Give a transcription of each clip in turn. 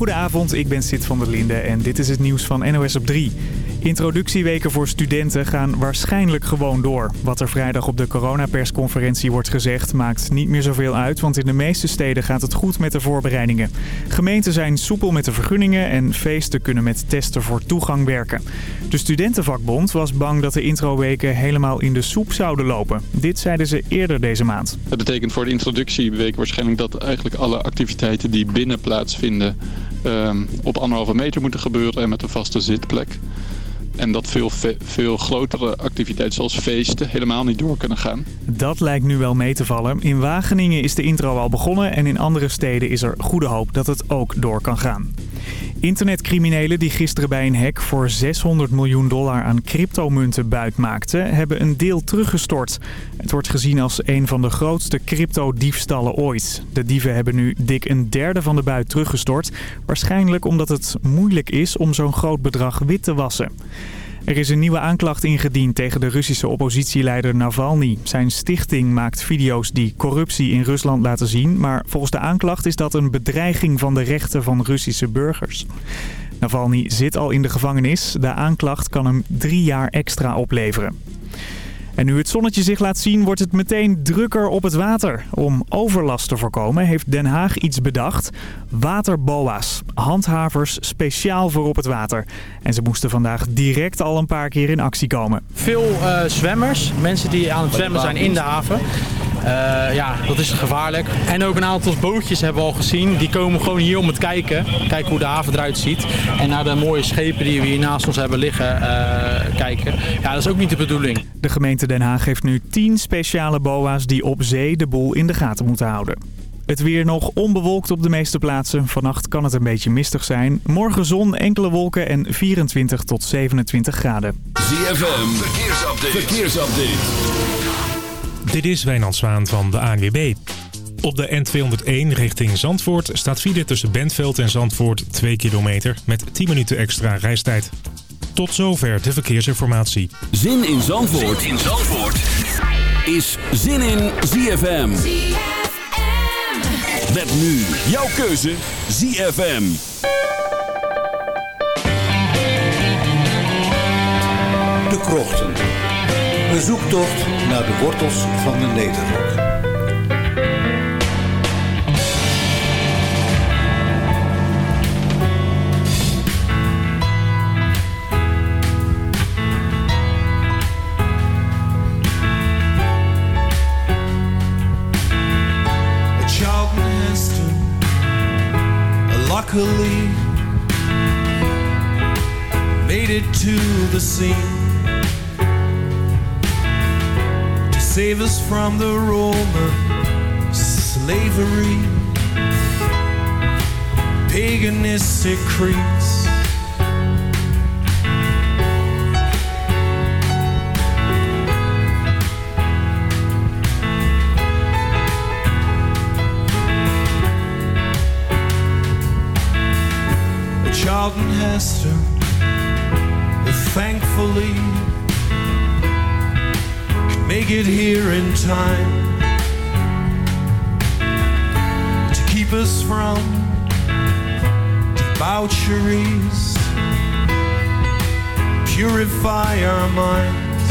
Goedenavond, ik ben Sid van der Linde en dit is het nieuws van NOS op 3. Introductieweken voor studenten gaan waarschijnlijk gewoon door. Wat er vrijdag op de coronapersconferentie wordt gezegd maakt niet meer zoveel uit... want in de meeste steden gaat het goed met de voorbereidingen. Gemeenten zijn soepel met de vergunningen en feesten kunnen met testen voor toegang werken. De studentenvakbond was bang dat de introweken helemaal in de soep zouden lopen. Dit zeiden ze eerder deze maand. Dat betekent voor de introductieweek waarschijnlijk dat eigenlijk alle activiteiten die binnen plaatsvinden... Um, op anderhalve meter moeten gebeuren en met een vaste zitplek. En dat veel, veel grotere activiteiten zoals feesten helemaal niet door kunnen gaan. Dat lijkt nu wel mee te vallen. In Wageningen is de intro al begonnen en in andere steden is er goede hoop dat het ook door kan gaan. Internetcriminelen die gisteren bij een hack voor 600 miljoen dollar aan cryptomunten buit maakten, hebben een deel teruggestort. Het wordt gezien als een van de grootste crypto-diefstallen ooit. De dieven hebben nu dik een derde van de buit teruggestort. Waarschijnlijk omdat het moeilijk is om zo'n groot bedrag wit te wassen. Er is een nieuwe aanklacht ingediend tegen de Russische oppositieleider Navalny. Zijn stichting maakt video's die corruptie in Rusland laten zien. Maar volgens de aanklacht is dat een bedreiging van de rechten van Russische burgers. Navalny zit al in de gevangenis. De aanklacht kan hem drie jaar extra opleveren. En nu het zonnetje zich laat zien, wordt het meteen drukker op het water. Om overlast te voorkomen heeft Den Haag iets bedacht. Waterboa's. Handhavers speciaal voor op het water. En ze moesten vandaag direct al een paar keer in actie komen. Veel uh, zwemmers, mensen die aan het zwemmen zijn in de haven. Uh, ja, dat is gevaarlijk. En ook een aantal bootjes hebben we al gezien. Die komen gewoon hier om het kijken. Kijken hoe de haven eruit ziet. En naar de mooie schepen die we hier naast ons hebben liggen uh, kijken. Ja, dat is ook niet de bedoeling. De gemeente Den Haag heeft nu 10 speciale boa's die op zee de boel in de gaten moeten houden. Het weer nog onbewolkt op de meeste plaatsen. Vannacht kan het een beetje mistig zijn. Morgen zon, enkele wolken en 24 tot 27 graden. ZFM, verkeersupdate. verkeersupdate. Dit is Wijnand Zwaan van de ANWB. Op de N201 richting Zandvoort staat file tussen Bentveld en Zandvoort 2 kilometer met 10 minuten extra reistijd. Tot zover de verkeersinformatie. Zin in Zandvoort, zin in Zandvoort. is Zin in ZFM. ZFM. Met nu jouw keuze ZFM. De Krochten. Een zoektocht naar de wortels van de Nederrok. luckily made it to the scene save us from the Roman slavery, paganistic creeds. Charlton Heston, thankfully make it here in time to keep us from debaucheries, purify our minds.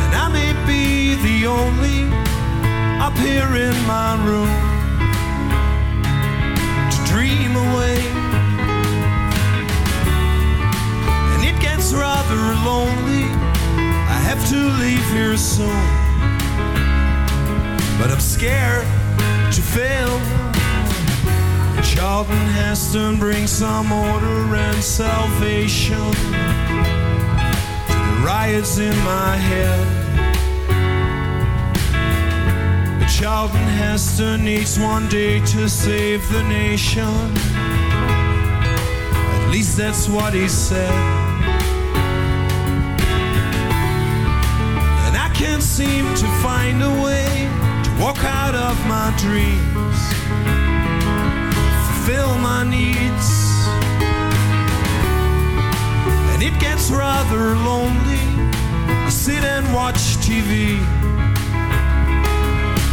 And I may be the only up here in my room to dream away. And it gets rather lonely. I have to leave here soon. But I'm scared to fail. Charlton Heston brings some order and salvation to the riots in my head. Charlton Heston needs one day to save the nation. At least that's what he said. Can't seem to find a way to walk out of my dreams, fulfill my needs. And it gets rather lonely. I sit and watch TV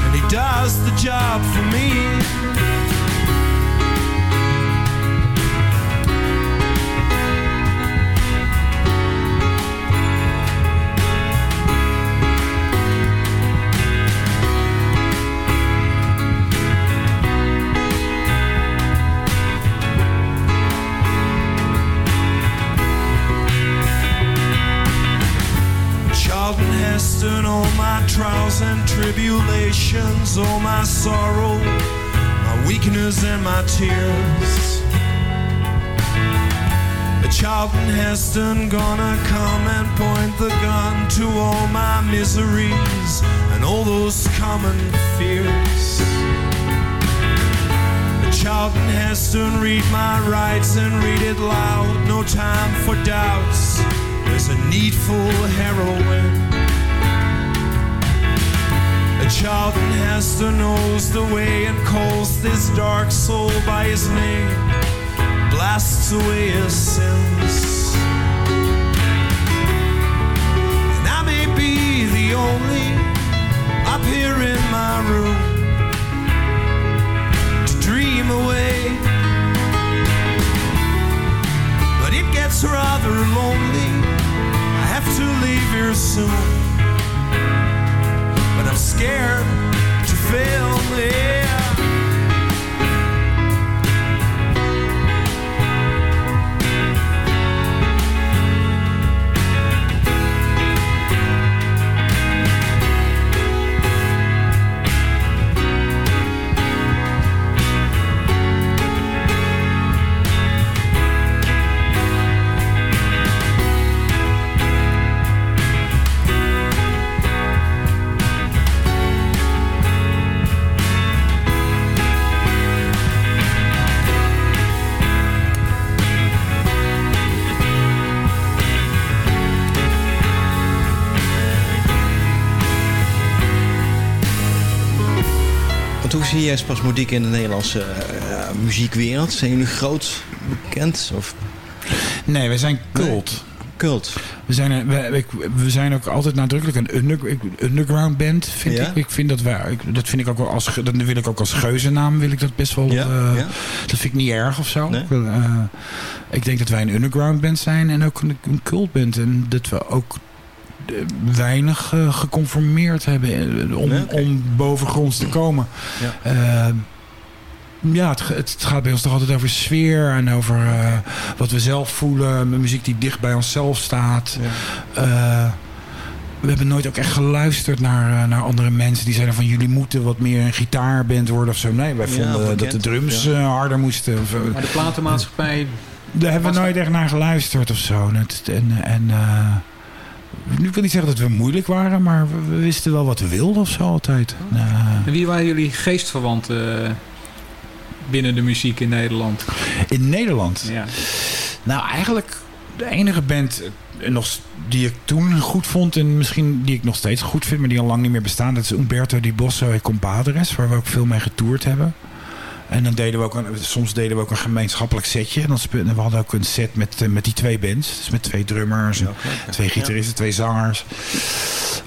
and he does the job for me. Heston, all my trials and tribulations, all my sorrow, my weakness and my tears. A child Charlton Heston gonna come and point the gun to all my miseries and all those common fears. A child Charlton Heston, read my rights and read it loud. No time for doubts. There's a needful heroine. A Charlton Heston knows the way and calls this dark soul by his name. Blasts away his sins. And I may be the only up here in my room to dream away. But it gets rather lonely. I have to leave here soon to fail me. Zie jij Spasmodiek in de Nederlandse eh, muziekwereld? Zijn jullie groot bekend? Of Nee, wij zijn cult. cult? We zijn, we, we zijn ook altijd nadrukkelijk een under- underground band, vind Ja? ik. Ik vind dat wij, dat vind ik ook wel als, dat wil ik ook als geuzennaam, wil ik dat best wel. Ja, eh, ja. Dat vind ik niet erg of zo. Nee? Ik, wil, eh, ik denk dat wij een underground band zijn en ook een, een cult band. En dat we ook weinig eh, geconformeerd hebben eh, om, Nee, om bovengronds te komen. Ja. Eh, ja, het, het gaat bij ons toch altijd over sfeer en over eh, wat we zelf voelen. Muziek die dicht bij onszelf staat. Eh, we hebben nooit ook echt geluisterd naar, eh, naar andere mensen. Die zeiden van jullie moeten wat meer een gitaarband worden of zo. Nee, wij vonden dat de drums ja. eh, harder moesten. Of, eh, Maar de platenmaatschappij... daar hebben we nooit echt naar geluisterd of zo. En, en, nu wil niet zeggen dat we moeilijk waren, maar we, wisten wel wat we wilden of zo altijd. Eh, En wie waren jullie geestverwanten eh, binnen de muziek in Nederland? in Nederland. Ja. Nou, eigenlijk de enige band eh, nog, die ik toen goed vond en misschien die ik nog steeds goed vind, maar die al lang niet meer bestaan, dat is Umberto Di Bosso en Compadres, waar we ook veel mee getoerd hebben. En dan deden we ook een, soms deden we ook een gemeenschappelijk setje. En dan we hadden ook een set met, eh, met die twee bands. Dus met twee drummers, en twee gitaristen, twee zangers.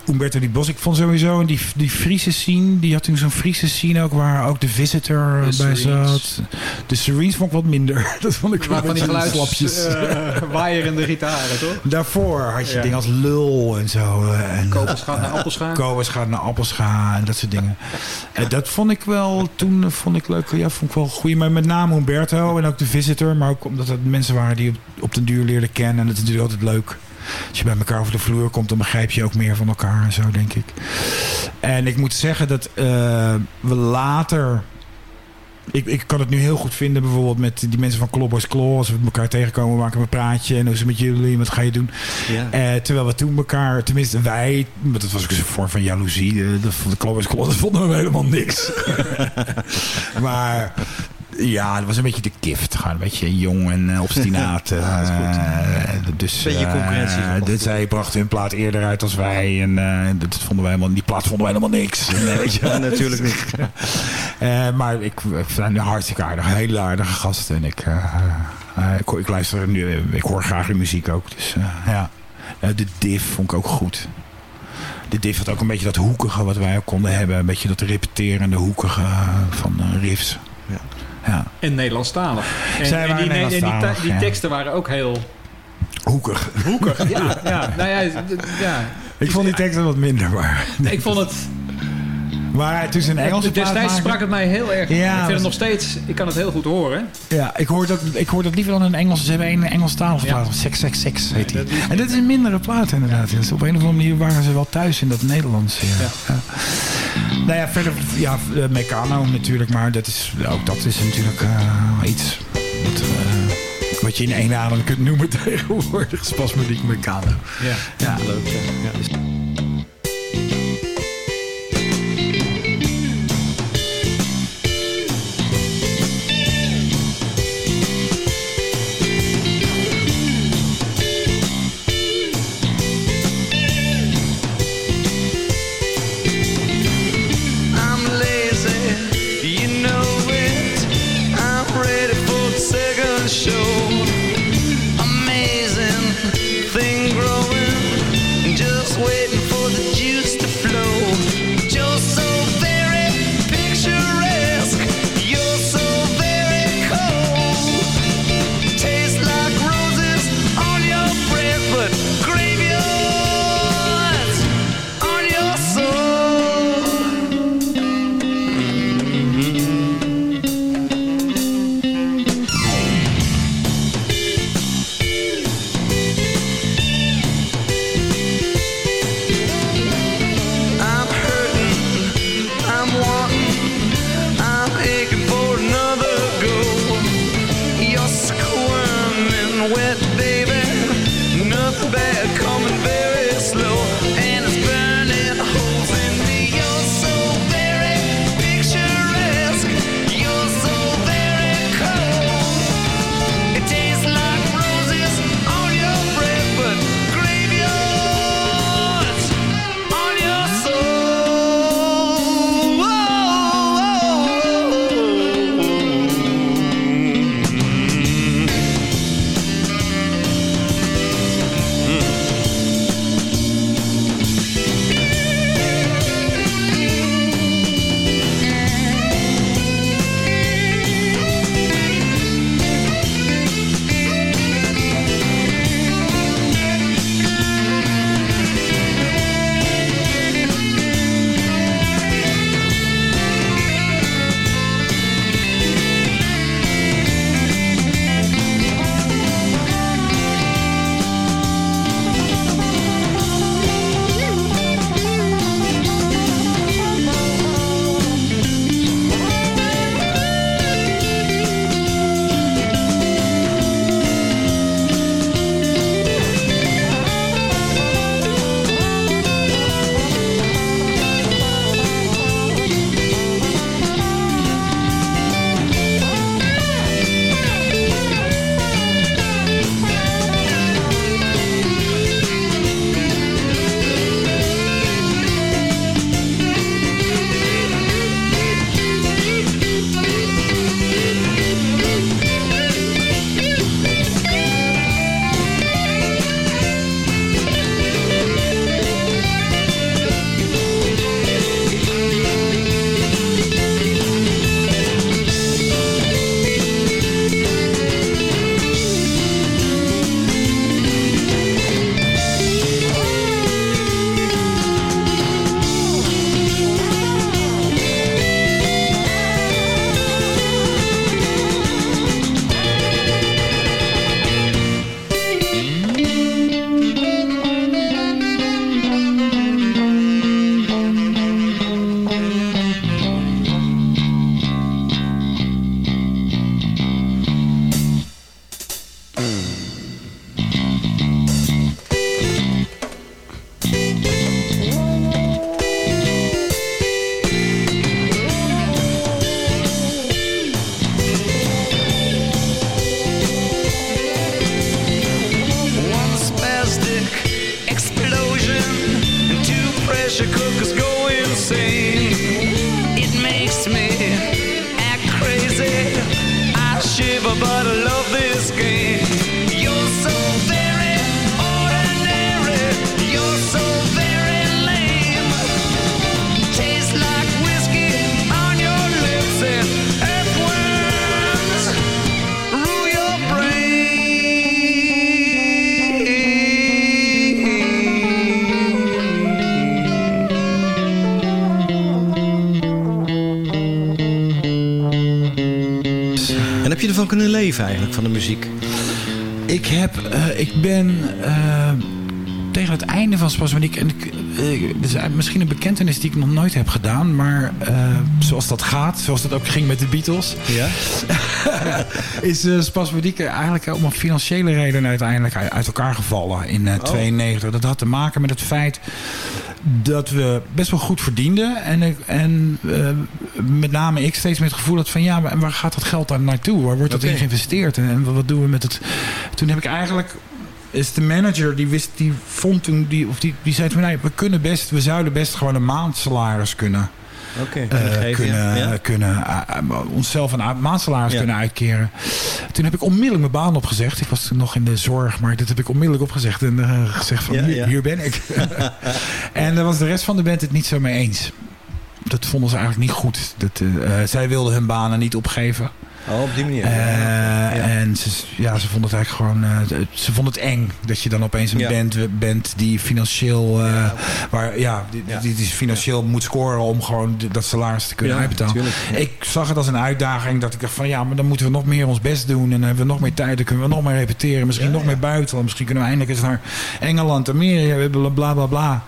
Umberto Di Bosso, ik vond sowieso die, die Friese scene, die had toen zo'n Friese scene ook, waar ook de Visitor De bij Serenes. zat. De Serenes vond ik wat minder. Dat vond ik wel Waarvan die een beetje geluids... slapjes. eh, waaierende gitaren, toch? Daarvoor had je Ja. dingen als lul en zo. eh, En, Kobus gaat naar Appelscha. Kobus gaat naar Appelscha en dat soort dingen. En dat vond ik wel, toen vond ik leuk. Ja, vond ik wel goed. Maar met name Humberto en ook de Visitor. Maar ook omdat het mensen waren die op, op den duur leerden kennen. En dat is natuurlijk altijd leuk. Als je bij elkaar over de vloer komt, dan begrijp je ook meer van elkaar en zo, denk ik. En ik moet zeggen dat eh, we later... Ik, ik kan het nu heel goed vinden bijvoorbeeld met die mensen van Klobbers Claw. Als we elkaar tegenkomen, maken we een praatje. En hoe is het met jullie? Wat ga je doen? Ja. Eh, terwijl we toen elkaar, tenminste wij, want dat was ook een vorm van jaloezie. eh, Dat vond de Klobbers Claw, dat vonden we helemaal niks. maar ja, dat was een beetje de kift. Gewoon een beetje jong en eh, obstinaat. Ja, dat is goed. eh, dus, Beetje eh, concurrentie dus zij brachten hun plaat eerder uit als wij. En eh, dat vonden wij helemaal, die plaat vonden wij helemaal niks. Eh, weet je. Ja, natuurlijk niet. Eh, maar ik, ik vind een hartstikke aardig, hele aardige gast. En ik, eh, eh, ik, ik luister nu, ik hoor graag de muziek ook. Dus eh, ja. Eh, de div vond ik ook goed. Dit heeft had ook een beetje dat hoekige wat wij ook konden hebben. Een beetje dat repeterende hoekige van riffs. Ja. En Nederlandstalig. En, Zij en die, Nederlandstalig, en die, teksten waren ook heel... Hoekig. Hoekig, ja. ja. Nou ja, ja. Ik vond die teksten wat minder, maar... Ik vond het... Maar het is een Engelse Destijds sprak het mij heel erg. Ja, ik vind het nog steeds... Ik kan het heel goed horen. Ja, ik hoor dat, ik hoor dat liever dan een Engels. Ze hebben een Engelstalige Ja. plaat. 666 heet die. En dat is een mindere plaat inderdaad. Dus op een of andere manier waren ze wel thuis in dat Nederlands. Ja. Ja. Nou ja, verder, ja, eh, Meccano natuurlijk. Maar dat is, ook dat is natuurlijk eh, iets wat, eh, wat je in één adem kunt noemen tegenwoordig. Spasmodiek Meccano. Ja, Ja. leuk. Ja. Eigenlijk, van de muziek? Ik heb, eh, ik ben eh, tegen het einde van Spasmodiek, en ik, is misschien een bekentenis die ik nog nooit heb gedaan, maar zoals dat gaat, zoals dat ook ging met de Beatles, Ja? is uh, Spasmodiek eigenlijk om een financiële reden uiteindelijk uit, elkaar gevallen in eh 92. Dat had te maken met het feit dat we best wel goed verdienden. En, ik- en met name ik steeds met het gevoel had van ja, maar waar gaat dat geld dan naartoe? Waar wordt dat in geïnvesteerd? En, en wat doen we met het... Toen heb ik eigenlijk... Is de manager die wist, die vond toen, die, of die, die zei toen, nee, we kunnen best, we zouden best gewoon een maandsalaris kunnen Oké, eh, kunnen kunnen, ja. kunnen eh, eh, onszelf een maandsalaris Ja. kunnen uitkeren. Toen heb ik onmiddellijk mijn baan opgezegd. Ik was toen nog in de zorg, maar dat heb ik onmiddellijk opgezegd en gezegd van Ja, hier, ben ik. en daar was de rest van de band het niet zo mee eens. Dat vonden ze eigenlijk niet goed. Dat, eh, eh, zij wilden hun banen niet opgeven. Oh, op die manier. Eh, En ze, ja, ze vonden het eigenlijk gewoon. ze vonden het eng dat je dan opeens een Ja. band bent die financieel. eh, waar, ja, die, Ja. die, die financieel moet scoren om gewoon dat salaris te kunnen Ja, uitbetalen. tuurlijk. Ja. Ik zag het als een uitdaging dat ik dacht van ja, maar dan moeten we nog meer ons best doen. En dan hebben we nog meer tijd, dan kunnen we nog meer repeteren. Misschien Ja, nog ja. meer buiten. Misschien kunnen we eindelijk eens naar Engeland, Amerika, bla bla bla. bla.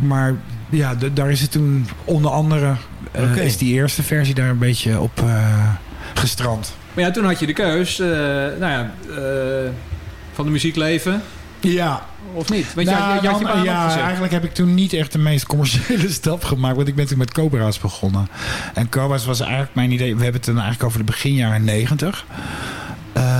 Maar ja, daar is het toen onder andere. eh. Is die eerste versie daar een beetje op eh, gestrand. Maar ja, toen had je de keus, eh, nou ja, van de muziek leven Ja, of niet? Want Nou, had, je, had baan ja, eigenlijk heb ik toen niet echt de meest commerciële stap gemaakt. Want ik ben toen met Cobra's begonnen. En Cobra's was eigenlijk mijn idee. We hebben het dan eigenlijk over de beginjaren 90.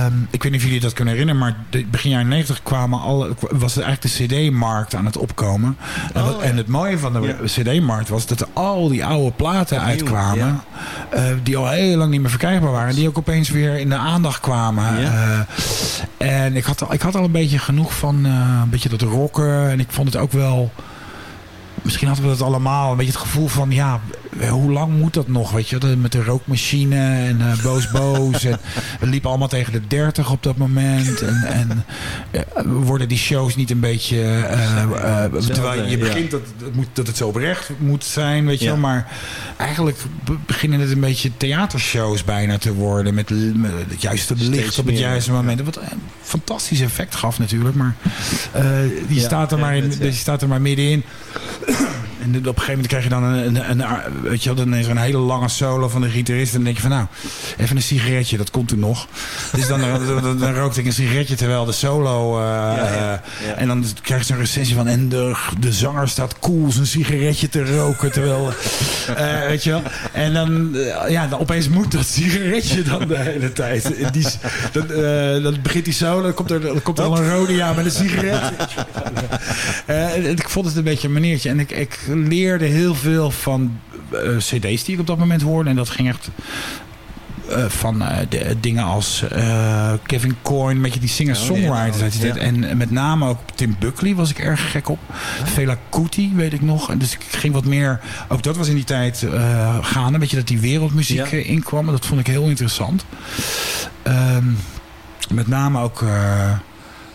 Ehm, ik weet niet of jullie dat kunnen herinneren, maar de begin jaren 90 kwamen alle, was het eigenlijk de CD-markt aan het opkomen. en, wat- Oh, en ja. het mooie van de Ja. CD-markt was dat er al die oude platen Opnieuw, uitkwamen. ja. eh, die al heel lang niet meer verkrijgbaar waren. Die ook opeens weer in de aandacht kwamen. Eh, en ik had, al- ik had al een beetje genoeg van eh, een beetje dat rocken. En ik vond het ook wel... Misschien hadden we dat allemaal. Een beetje het gevoel van, ja, hoe lang moet dat nog? Weet je, met de rookmachine en eh, boos boos. en we liepen allemaal tegen de 30 op dat moment. En, en eh, worden die shows niet een beetje... eh, terwijl je ja. begint dat, dat, moet, dat het zo oprecht moet zijn, weet je Ja. Maar eigenlijk be- beginnen het een beetje theatershows bijna te worden. Met, het juiste Steeds licht op het meer, juiste ja. moment. Wat een fantastisch effect gaf natuurlijk. Maar die, Ja, staat er ja, maar in, ja. die staat er maar middenin. En op een gegeven moment krijg je dan een, een, een, weet je dan is er een hele lange solo van de gitarist. En dan denk je van nou, even een sigaretje, dat komt toen nog. Dus dan, dan, dan, dan rookte ik een sigaretje terwijl de solo... eh, ja, eh, ja. En dan krijg je zo'n recensie van... en de, de zanger staat cool zijn sigaretje te roken. Terwijl, eh, weet je wel. En dan, ja, dan opeens moet dat sigaretje dan de hele tijd. Die, dan, dan begint die solo, dan komt er, dan komt er al een rode ja met een sigaret. Ik vond het een beetje een maniertje. En ik, ik leerde heel veel van eh, cd's die ik op dat moment hoorde. En dat ging echt eh, van eh, de, dingen als Kevin Coyne, met je die singer-songwriters tijd. En met name ook Tim Buckley was ik erg gek op. Fela Kuti, weet ik nog. En dus ik ging wat meer, ook dat was in die tijd gaande. Weet je, dat die wereldmuziek inkwam. En dat vond ik heel interessant. Ehm, met name ook...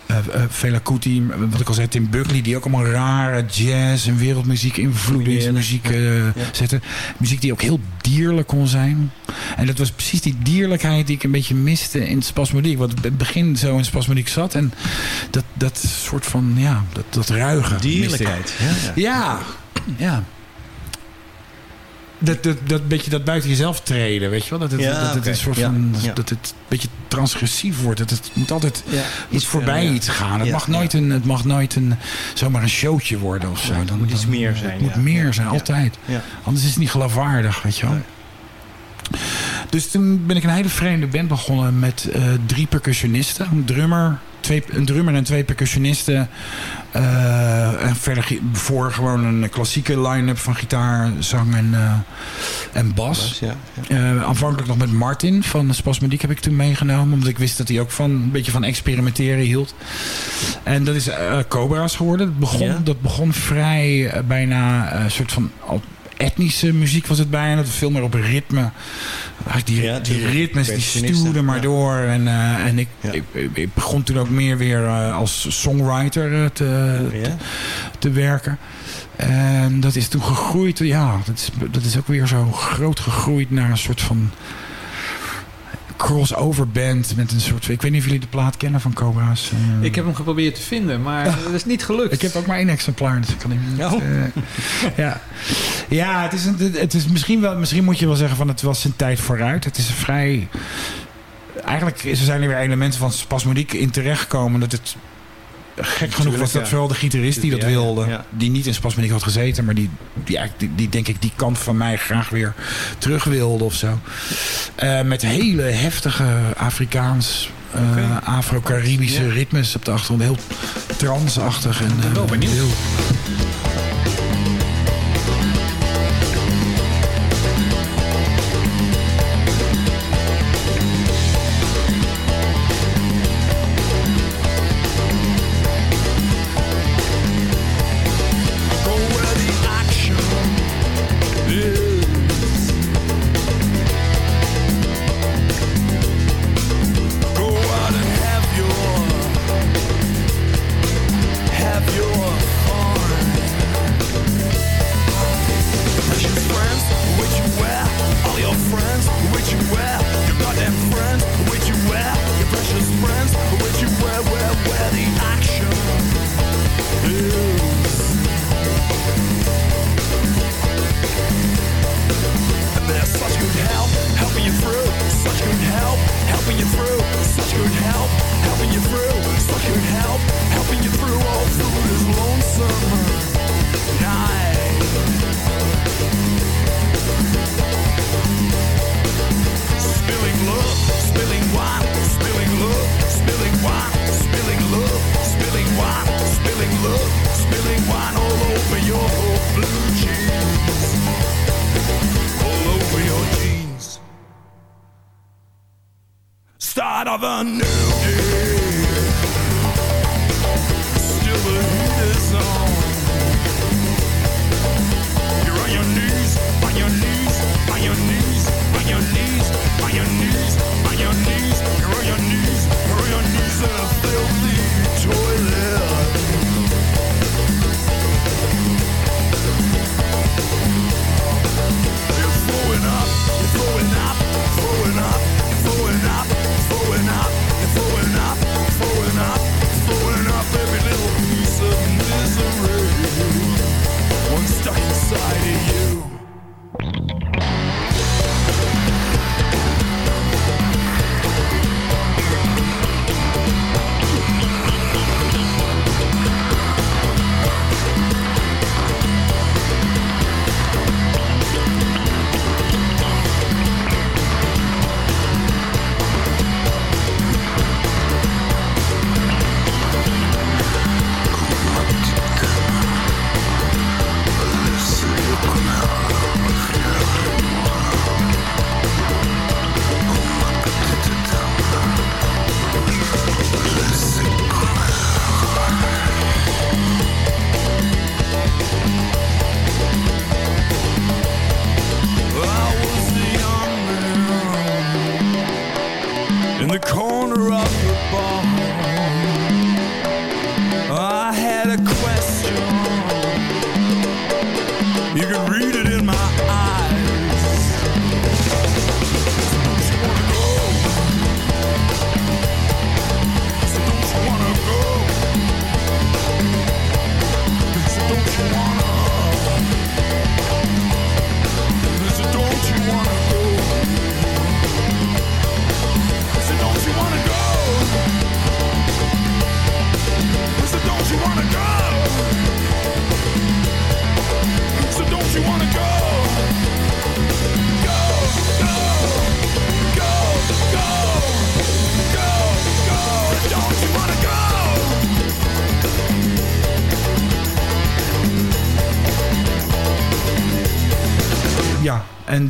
eh eh Fela Kuti, wat ik al zei, Tim Buckley, die ook allemaal rare jazz en wereldmuziek invloeden in zijn muziek eh, zetten. Muziek die ook heel dierlijk kon zijn. En dat was precies die dierlijkheid die ik een beetje miste in spasmodiek. Wat het begin zo in spasmodiek zat. En dat, dat soort van, ja, dat, dat ruige. Dierlijkheid. Ja, ja. Ja, ja. Dat, dat, dat beetje dat buiten jezelf treden, weet je wel? Dat het, Ja, dat het oké. een soort van, ja. dat het een beetje transgressief wordt. Dat het moet altijd iets voorbij iets gaan. Het mag nooit, een, het mag nooit een, zomaar een showtje worden of zo. Het moet iets meer zijn, Het moet meer zijn, altijd. Anders is het niet geloofwaardig, weet je wel. Dus toen ben ik een hele vreemde band begonnen met eh, drie percussionisten. Een drummer, twee, een drummer en twee percussionisten. Eh, en verder voor gewoon een klassieke line-up van gitaar, zang en, eh, en bas. Bas, ja, ja. Eh, aanvankelijk nog met Martin van Spasmodiek heb ik toen meegenomen. Omdat ik wist dat hij ook van een beetje van experimenteren hield. En dat is Cobra's geworden. Dat begon, dat begon vrij bijna een soort van etnische muziek was het bijna. Dat veel meer op ritme. Die, Ja, die die ritmes die stuurden maar ja. door. En, eh, en ik, Ja. ik, ik- ik begon toen ook meer weer eh, als songwriter eh, te, Ja. te werken. En dat is toen gegroeid. Ja, dat is, dat is ook weer zo groot gegroeid naar een soort van... crossover band met een soort... Ik weet niet of jullie de plaat kennen van Cobra's. eh. Ik heb hem geprobeerd te vinden, maar dat is niet gelukt. Ik heb ook maar één exemplaar, dus ik kan hem niet... Oh. eh, ja, ja het, is een, het is misschien wel... Misschien moet je wel zeggen van het was zijn tijd vooruit. Het is een vrij... Eigenlijk er zijn er weer elementen van spasmodiek in terechtgekomen. Dat het gek genoeg was dat ja. vooral de gitarist die dat Ja, wilde. ja. Die niet in spasmodiek had gezeten. Maar die, die, die, die denk ik die kant van mij graag weer terug wilde of zo. Eh, met hele heftige Afrikaans... eh, Afro-Caribische ritmes op de achtergrond. Heel transachtig. En, benieuwd. heel-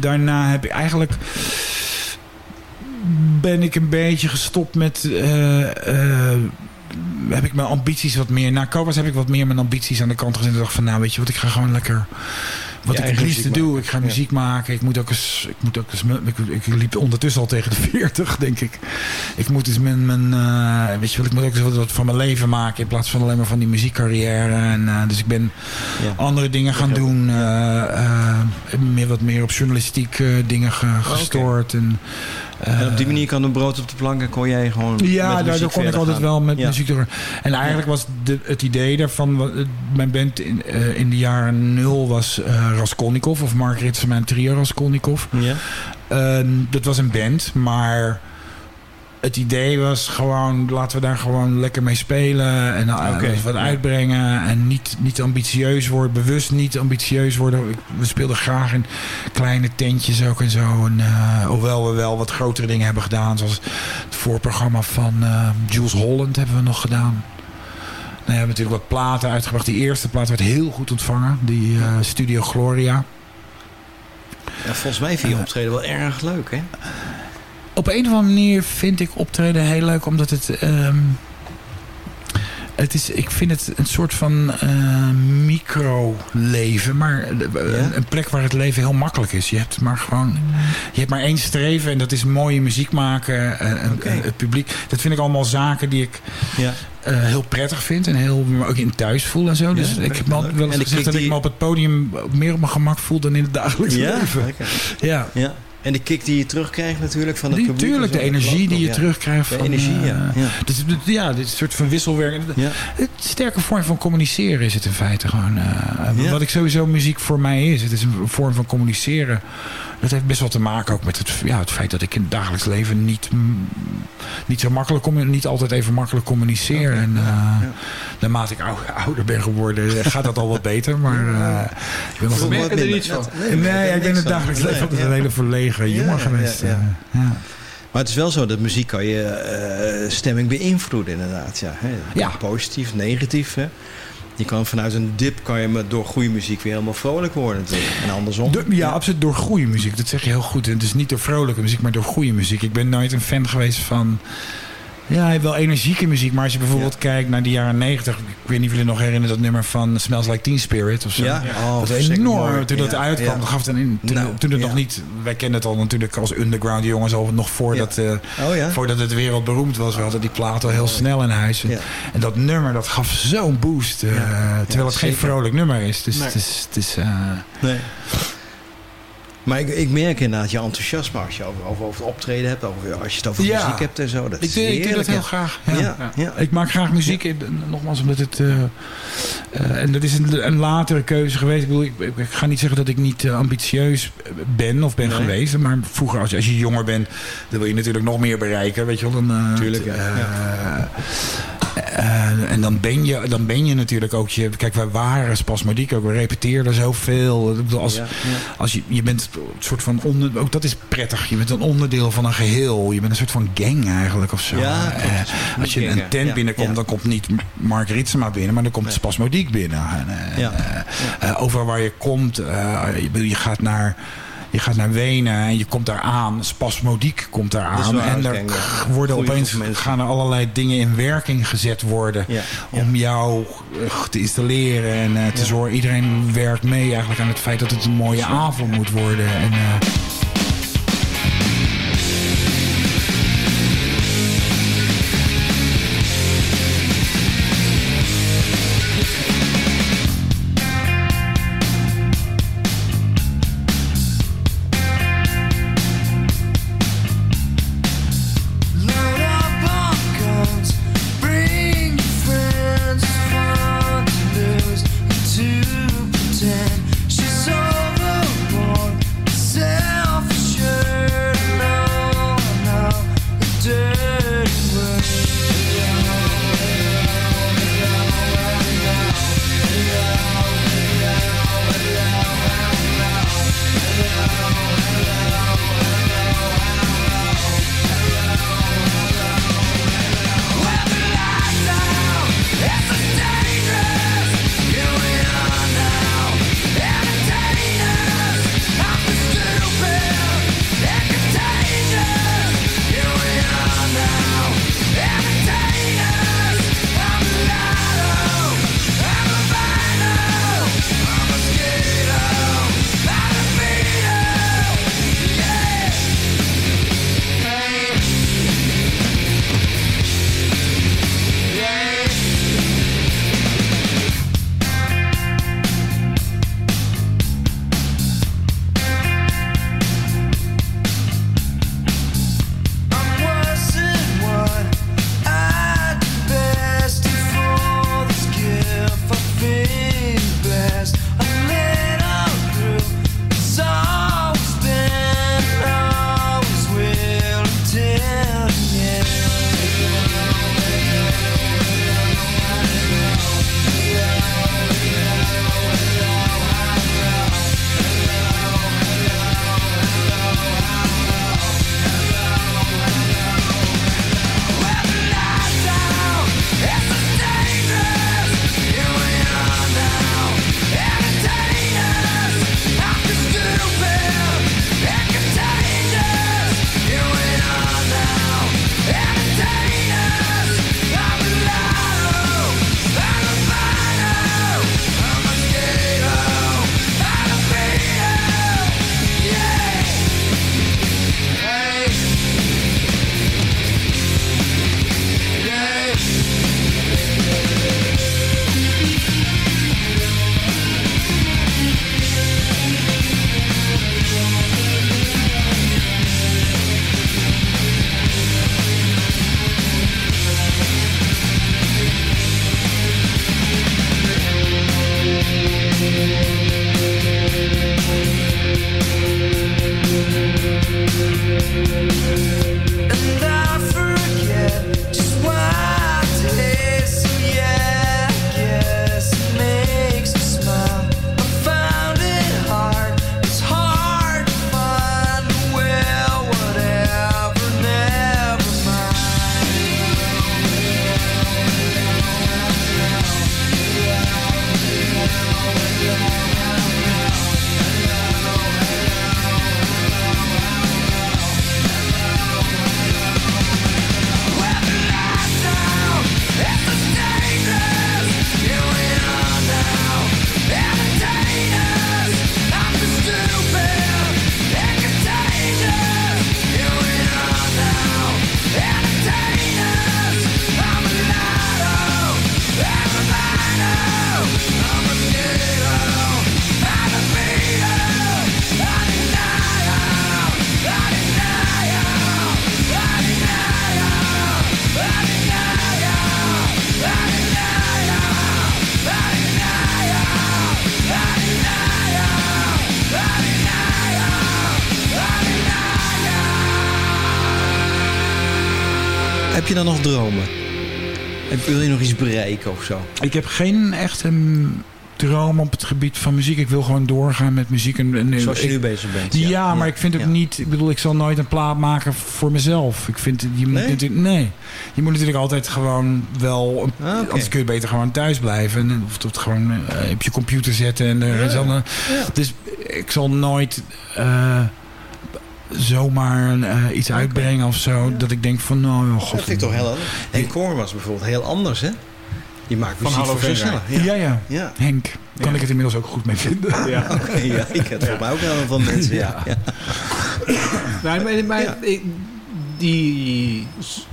daarna heb ik eigenlijk... ben ik een beetje gestopt met... eh, eh, heb ik mijn ambities wat meer... Na Cobras heb ik wat meer mijn ambities aan de kant gezet. En dacht van, nou weet je wat, ik ga gewoon lekker wat ik het liefste doe. Ik ga Ja. muziek maken. Ik moet ook eens. Ik, moet ook eens ik, ik liep ondertussen al tegen de 40, denk ik. Ik moet eens mijn. mijn eh, weet je wel, ik moet ook eens wat, wat van mijn leven maken. In plaats van alleen maar van die muziekcarrière. En, eh, dus ik ben andere dingen gaan doen. eh, meer, wat meer op journalistiek dingen ge- gestoord. En, eh, En op die manier kan een brood op de plank en kon jij gewoon de ja, daardoor kon ik altijd gaan. wel met Ja. muziek door. En eigenlijk was de, het idee daarvan... Mijn band in, eh, in de jaren nul was eh Raskolnikov. Of Mark Ritsen en trio Raskolnikov. Ja. Ehm, dat was een band, maar... Het idee was gewoon, laten we daar gewoon lekker mee spelen. En uh, Oké, wat ja. uitbrengen. En niet, niet ambitieus worden, bewust niet ambitieus worden. We speelden graag in kleine tentjes ook en zo. En, eh, hoewel we wel wat grotere dingen hebben gedaan. Zoals het voorprogramma van eh, Jules Holland hebben we nog gedaan. Nou, we hebben natuurlijk wat platen uitgebracht. Die eerste plaat werd heel goed ontvangen. Die eh, Studio Gloria. Ja, volgens mij vind je optreden wel erg leuk, hè? Op een of andere manier vind ik optreden heel leuk, omdat het. ehm, het is, ik vind het een soort van eh, micro-leven. Maar eh, een, plek waar het leven heel makkelijk is. Je hebt maar gewoon. Je hebt maar één streven en dat is mooie muziek maken. en, en het publiek. Dat vind ik allemaal zaken die ik. Ja. heel prettig vind en heel ook in thuis voel en zo. dus ik heb me altijd wel eens gezegd dat ik me op het podium meer op mijn gemak voel dan in het dagelijks leven. Ja. ja. En de kick die je terugkrijgt natuurlijk van het Die, publiek. tuurlijk, en de energie die je ja. terugkrijgt. De van, energie, eh, ja. ja. Dus, het- ja, dit soort van wisselwerking. Het sterke vorm van communiceren is het in feite gewoon. eh, Ja. Wat ik sowieso muziek voor mij is. Het is een vorm van communiceren. Dat heeft best wel te maken ook met het, ja, het feit dat ik in het dagelijks leven niet, mm, niet zo makkelijk, niet altijd even makkelijk communiceer. en uh, naarmate ik ou- ouder ben geworden, eh, gaat dat al wat beter. Maar uh, ik ben nog merken er niets van. Nee, nee, ik ben in het dagelijks leven altijd een hele verlegen jongen geweest. ja, ja. Ja. Maar het is wel zo dat muziek kan je uh, stemming beïnvloeden inderdaad. Ja, hè? Ja. Positief, negatief. Hè? Je kan vanuit een dip kan je door goede muziek weer helemaal vrolijk worden natuurlijk. En andersom. Ja, absoluut door goede muziek. Dat zeg je heel goed. Het is niet door vrolijke muziek, maar door goede muziek. Ik ben nooit een fan geweest van... Ja, wel energieke muziek. Maar als je bijvoorbeeld ja. kijkt naar de jaren 90. Ik weet niet of jullie nog herinneren dat nummer van Smells Like Teen Spirit of zo. Ja, oh, dat was enorm. Toen dat ja, uitkwam, ja. gaf het een, toen, nou, toen het ja. nog niet... Wij kenden het al natuurlijk als underground jongens al nog voordat, uh, oh, ja? voordat het wereldberoemd was. We hadden die plaat al heel snel in huis. En, en dat nummer, dat gaf zo'n boost. Uh, terwijl het geen vrolijk nummer is. Dus nee. het is... Het is uh, nee. Maar ik, ik merk inderdaad je enthousiasme als je over, over, over het optreden hebt, over, als je het over ja. muziek hebt en zo. Dat ik, doe, ik doe dat heel graag. Ja. Ja. Ik maak graag muziek. Ja. Nogmaals, omdat het. Uh, uh, en dat is een, een, latere keuze geweest. Ik, bedoel, ik, ga niet zeggen dat ik niet uh, ambitieus ben of ben nee. geweest. Maar vroeger, als je, als je jonger bent, dan wil je natuurlijk nog meer bereiken. Weet je wel. Dan, Tuurlijk, ja. Uh, en dan ben, je, dan ben je natuurlijk ook je. Kijk, wij waren spasmodiek ook. We repeteerden zoveel. Als, ja, ja. als je, je bent een soort van. Onder, ook dat is prettig. Je bent een onderdeel van een geheel. Je bent een soort van gang eigenlijk of zo. Ja, uh, als je een tent binnenkomt, dan komt niet Mark Ritsema binnen, maar dan komt spasmodiek binnen. En, uh, overal waar je komt, je, je gaat naar je gaat naar Wenen en je komt daar aan. Spasmodiek komt daar aan. En er worden opeens gaan er allerlei dingen in werking gezet worden. Ja. Om jou te installeren en uh, te zorgen. Iedereen werkt mee eigenlijk aan het feit dat het een mooie avond moet worden. En, uh, of zo? Ik heb geen echte droom op het gebied van muziek. Ik wil gewoon doorgaan met muziek. En, en, Zoals je ik- nu bezig bent. Ja, maar ik vind het Ja. niet... Ik bedoel, ik zal nooit een plaat maken voor mezelf. Ik vind, het- je moet Nee? natuurlijk... Nee. Je moet natuurlijk altijd gewoon wel... Ah. Anders kun je beter gewoon thuis blijven. En, of het gewoon eh, op je computer zetten. En een- Dus ik zal nooit... eh, zomaar eh, iets uitbrengen of zo. Dat ik denk van, nou, oh, god. Dat vind ik toch heel anders. Henk Koorn was bijvoorbeeld heel anders, hè? Die maakt Van muziek voor zichzelf. Ja, ja. ja. Henk. Kan Ja. ik het inmiddels ook goed mee vinden. Ja. Ja, ik heb het voor mij ook heel veel mensen, ja. ja. Nou, maar, maar Ja. ik- die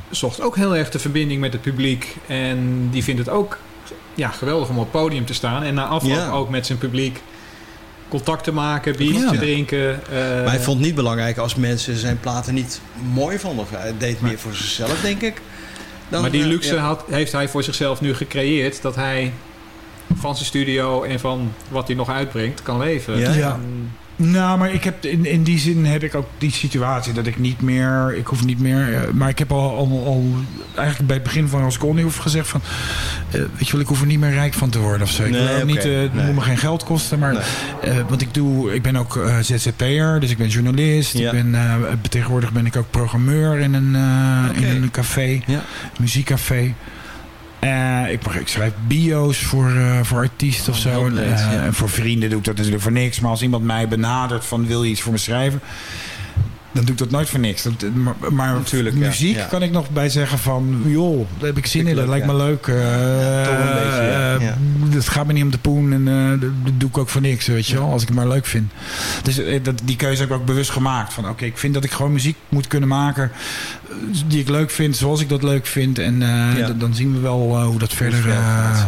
zocht ook heel erg de verbinding met het publiek. En die vindt het ook ja, geweldig om op het podium te staan. En na afloop Ja. ook met zijn publiek contact te maken, biertje Ja. te drinken. eh, Maar hij vond het niet belangrijk als mensen zijn platen niet mooi vonden. Hij deed meer voor zichzelf, denk ik. Dan, maar die eh, luxe ja. had, heeft hij voor zichzelf nu gecreëerd. Dat hij van zijn studio en van wat hij nog uitbrengt kan leven. Ja. Ja. En- Nou, maar ik heb in, in die zin heb ik ook die situatie dat ik niet meer, ik hoef niet meer, eh, maar ik heb al, al, al eigenlijk bij het begin van Raskolnikov gezegd van, eh, weet je wel, ik hoef er niet meer rijk van te worden of zo. Ik Nee, wil niet, eh, het Nee. moet me geen geld kosten, maar, want ik doe, ik ben ook ZZP'er, dus ik ben journalist, Ja. ik ben, tegenwoordig ben ik ook programmeur in een, Oké. in een café, Ja. muziekcafé. Eh, ik, mag- ik schrijf bio's voor, eh, voor artiesten of Oh, zo. En, eh, ja. En voor vrienden doe ik dat natuurlijk voor niks. Maar als iemand mij benadert van wil je iets voor me schrijven... dan doe ik dat nooit voor niks. Dat, maar maar Natuurlijk, muziek ja. kan ik nog bij zeggen van... joh, daar heb ik zin in, dat lijkt me leuk. Ja, ja. Dat gaat me niet om de poen en eh, dat, doe ik ook voor niks, weet je wel. Als ik het maar leuk vind. Dus dat, die keuze heb ik ook bewust gemaakt. Van oké, ik vind dat ik gewoon muziek moet kunnen maken... die ik leuk vind, zoals ik dat leuk vind. En eh, dan zien we wel hoe dat verder... Eh.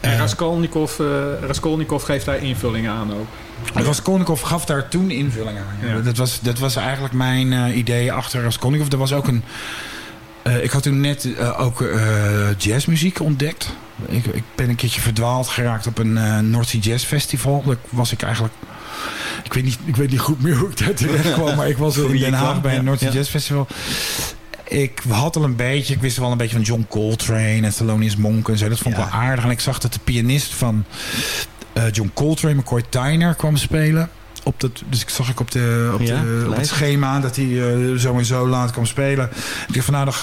En Raskolnikov, eh, Raskolnikov geeft daar invulling aan ook. Raskolnikov gaf daar toen invulling aan. ja. Dat, was, dat was eigenlijk mijn eh, idee achter Raskolnikov. Er was ook een... eh, ik had toen net eh, ook jazzmuziek ontdekt. Ik, ik ben een keertje verdwaald geraakt op een eh North Sea Jazz Festival. Daar was ik eigenlijk... Ik weet, niet, ik weet niet goed meer hoe ik daar terecht kwam. Maar ik was in Den Haag kwam, bij een ja. North Sea Ja. Jazz Festival. Ik had al een beetje, ik wist wel een beetje van John Coltrane en Thelonious Monk en zo. Dat vond ik Ja. wel aardig. En ik zag dat de pianist van John Coltrane, McCoy Tyner, kwam spelen. Op dat, dus ik zag ik op, de, op, Ja, de, op het schema dat hij eh, zo en zo laat kwam spelen. Ik dacht nou, ik,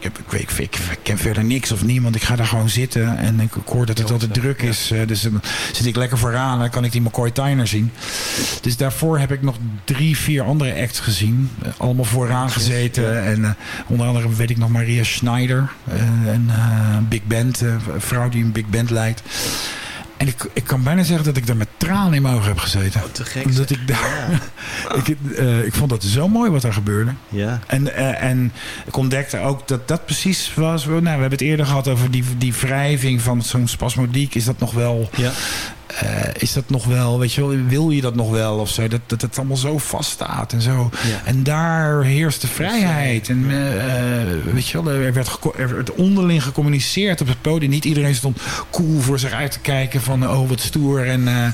heb, ik, weet, ik, ik, ken verder niks of niemand. Ik ga daar gewoon zitten en ik, hoor dat het altijd druk is. eh, dus dan zit ik lekker vooraan en dan kan ik die McCoy Tyner zien. Dus daarvoor heb ik nog drie, vier andere acts gezien. Eh, allemaal vooraan gezeten. En eh, onder andere weet ik nog Maria Schneider. eh, een eh, big band, eh, vrouw die een big band leidt. En ik, ik kan bijna zeggen dat ik daar met tranen in mijn ogen heb gezeten. Oh, te gek. Omdat ik daar... Ja. ik, eh, ik vond dat zo mooi wat er gebeurde. ja. En, eh, en ik ontdekte ook dat dat precies was... Nou, we hebben het eerder gehad over die, die wrijving van zo'n spasmodiek. Is dat nog wel... Ja. Eh, is dat nog wel, weet je wel, wil je dat nog wel of zo? Dat, dat het allemaal zo vaststaat en zo. Ja. En daar heerst de vrijheid. En eh, weet je wel, er werd, er onderling gecommuniceerd op het podium. Niet iedereen stond cool voor zich uit te kijken van, oh wat stoer. En, eh,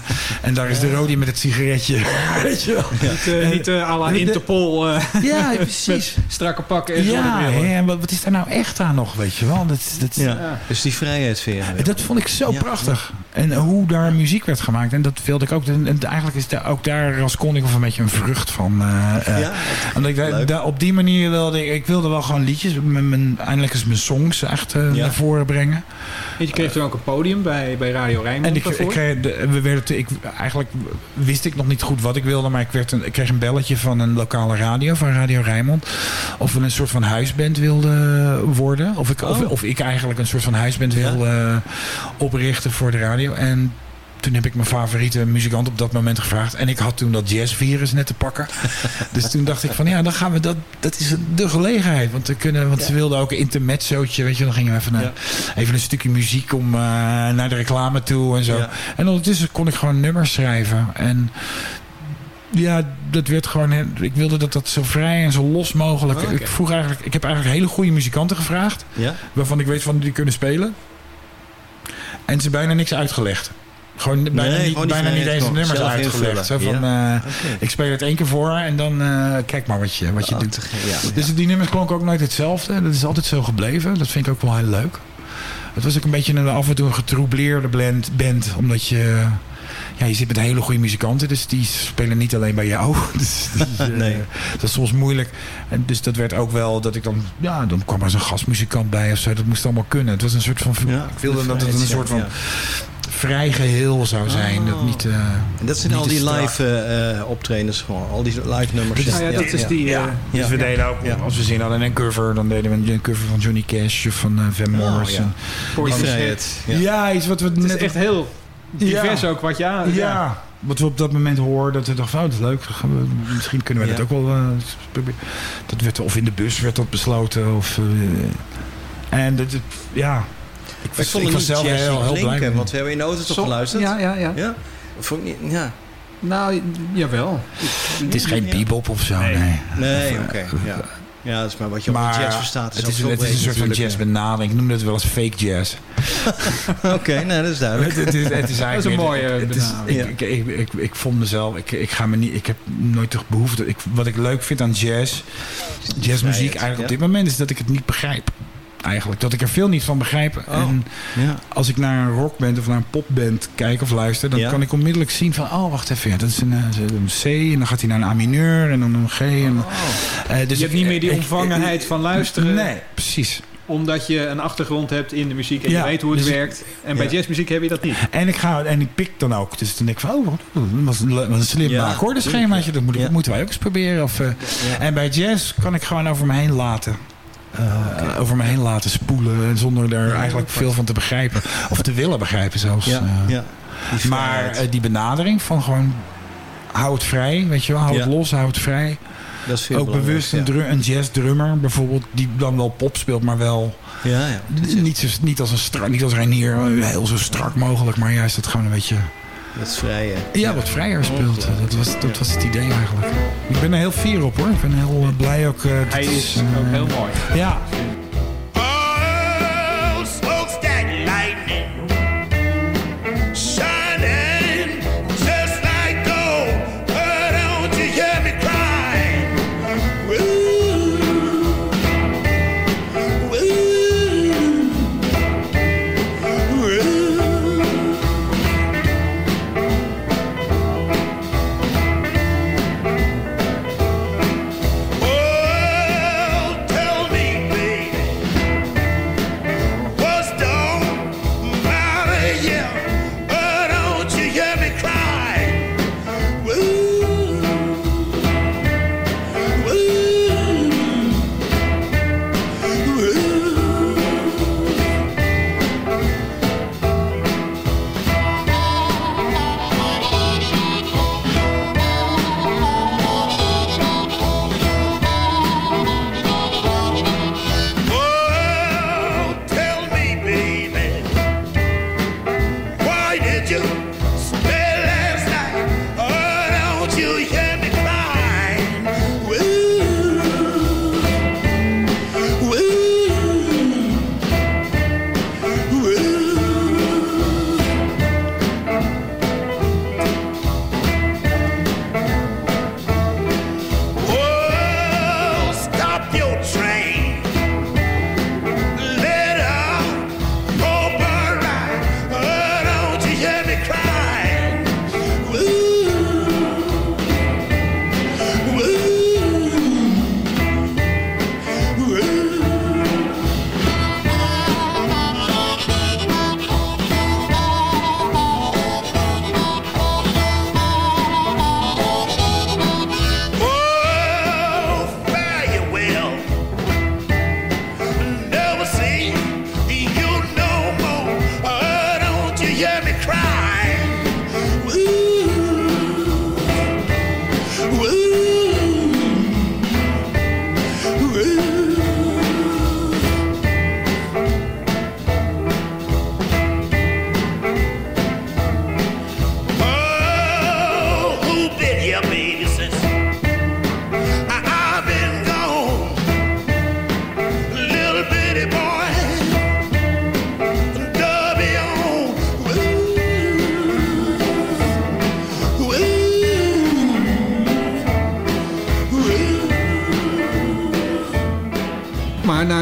en daar is de Rodi met het sigaretje. Weet je wel. Niet, niet eh, à la de- Interpol eh, Ja, precies. strakke pakken en Ja, zonnebrillen. hè, en wat, wat is daar nou echt aan nog, weet je wel? Dat, dat, Ja. Ja. Dus die vrijheidsfeer. dat vond ik zo Ja. prachtig. En hoe daar muziek werd gemaakt. En dat wilde ik ook. En en eigenlijk is daar, ook daar Raskolnikov een beetje een vrucht van. Ja, omdat ik daar, op die manier wilde ik, ik wilde wel gewoon liedjes, mijn, mijn, eindelijk eens mijn songs echt eh, Ja. naar voren brengen. En je kreeg toen ook een podium bij, bij Radio Rijnmond En ik, kreeg, de, we werden, ik, eigenlijk wist ik nog niet goed wat ik wilde, maar ik, werd een, ik kreeg een belletje van een lokale radio, van Radio Rijnmond, of we een soort van huisband wilden worden. Of ik, of, Oh. of ik eigenlijk een soort van huisband Ja. wilde eh, oprichten voor de radio. En toen heb ik mijn favoriete muzikant op dat moment gevraagd. En ik had toen dat jazzvirus net te pakken. dus toen dacht ik van ja, dan gaan we dat. Dat is de gelegenheid. Want, we kunnen, want ze wilden ook een intermezzootje. Weet je, dan gingen we even, naar, Ja. even een stukje muziek om eh, naar de reclame toe en zo. Ja. En ondertussen kon ik gewoon nummers schrijven. En ja, dat werd gewoon. Ik wilde dat dat zo vrij en zo los mogelijk. Oh. Ik vroeg eigenlijk. Ik heb eigenlijk hele goede muzikanten gevraagd. Waarvan ik weet van die kunnen spelen. En ze bijna niks uitgelegd. Gewoon bijna, Nee, niet, gewoon bijna niet eens de nummers uitgelegd. Zo van, Ja. eh. Ik speel het één keer voor en dan eh, kijk maar wat je, wat je Oh, doet. ja. Dus die nummers klonken ook nooit hetzelfde. Dat is altijd zo gebleven. Dat vind ik ook wel heel leuk. Het was ook een beetje een af en toe een getroubleerde blend, band. Omdat je... Ja, je zit met hele goede muzikanten. Dus die spelen niet alleen bij jou. Dus, dus, eh, Nee. Dat is soms moeilijk. En dus dat werd ook wel dat ik dan... Ja, dan kwam er zo'n gastmuzikant bij of zo. Dat moest allemaal kunnen. Het was een soort van... Ja, ik wilde dat het een soort van ja. vrij geheel zou zijn. Dat niet... eh, En dat zijn niet al die live eh, eh, optredens gewoon. Al die live nummers. Ja, dat is die... Ja. eh, Dus Ja. we deden ook, Ja. als we zin hadden een cover, dan deden we een cover van Johnny Cash of van Van Oh, Morrison. Vrijheid. ja. Ja. iets wat we Het is net... echt heel divers ook wat je aan... ja. wat we op dat moment hoorden, dat we dachten, van, oh, dat is leuk. Misschien kunnen we Ja. dat ook wel... eh, proberen. dat werd, of in de bus werd dat besloten. Of, eh, en dat, ja... Ik Ik was, ik zelf heel, heel blij. want we hebben in de auto toch geluisterd? Ja, ja, ja. Ja? Vond ik niet, ja. Nou, jawel. Het is geen Ja. bebop of zo, nee. Nee, oké. ja. Ja, dat is maar wat je Maar jazz verstaat. Is het is, zo het is een soort van jazzbenadering. Ik noem het wel eens fake jazz. ja. Oké, nee, dat is duidelijk. Het, het is, het is eigenlijk Dat is een mooie het is- benadering. ik, ik, ik, ik, ik vond mezelf, ik, ik ga me niet, ik heb nooit toch behoefte. Ik, wat ik leuk vind aan jazz, jazzmuziek eigenlijk ja. op dit moment is dat ik het niet begrijp. Eigenlijk dat ik er veel niet van begrijp. Oh. En Ja. als ik naar een rockband of naar een popband kijk of luister, dan Ja. kan ik onmiddellijk zien van, oh wacht even, ja, dat is een, eh, een C en dan gaat hij naar een A mineur en dan een G. En, eh, dus je hebt ik- niet meer die ik- omvangenheid van luisteren. Nee, precies. Omdat je een achtergrond hebt in de muziek en Ja, je weet hoe het dus werkt. En bij ja. jazzmuziek heb je dat niet. En ik, ga, en ik pik dan ook. Dus dan denk ik van, oh, wat- dat was een, wat een slim Ja, akkoordenschemaatje. Dat moet ik, moeten wij ook eens proberen. Of, eh, En bij jazz kan ik gewoon over me heen laten. Eh, over me heen laten spoelen. Zonder er eigenlijk veel van te begrijpen. Of te willen begrijpen zelfs. Ja, Eh, ja. Die maar eh, die benadering van gewoon... Hou het vrij, weet je wel. Hou Ja. het los, hou het vrij. dat is veel Ook bewust een, een jazzdrummer bijvoorbeeld. Die dan wel pop speelt, maar wel... Ja, ja. Niet, zo, niet als een strak, niet als Reinier, heel zo strak mogelijk, maar juist dat gewoon een beetje Dat is vrij. hè. ja, wat vrijer speelt. Dat was, dat was het idee eigenlijk. Ik ben er heel fier op hoor. Ik ben heel eh, blij ook. eh, dat Hij is eh, ook heel mooi. Ja,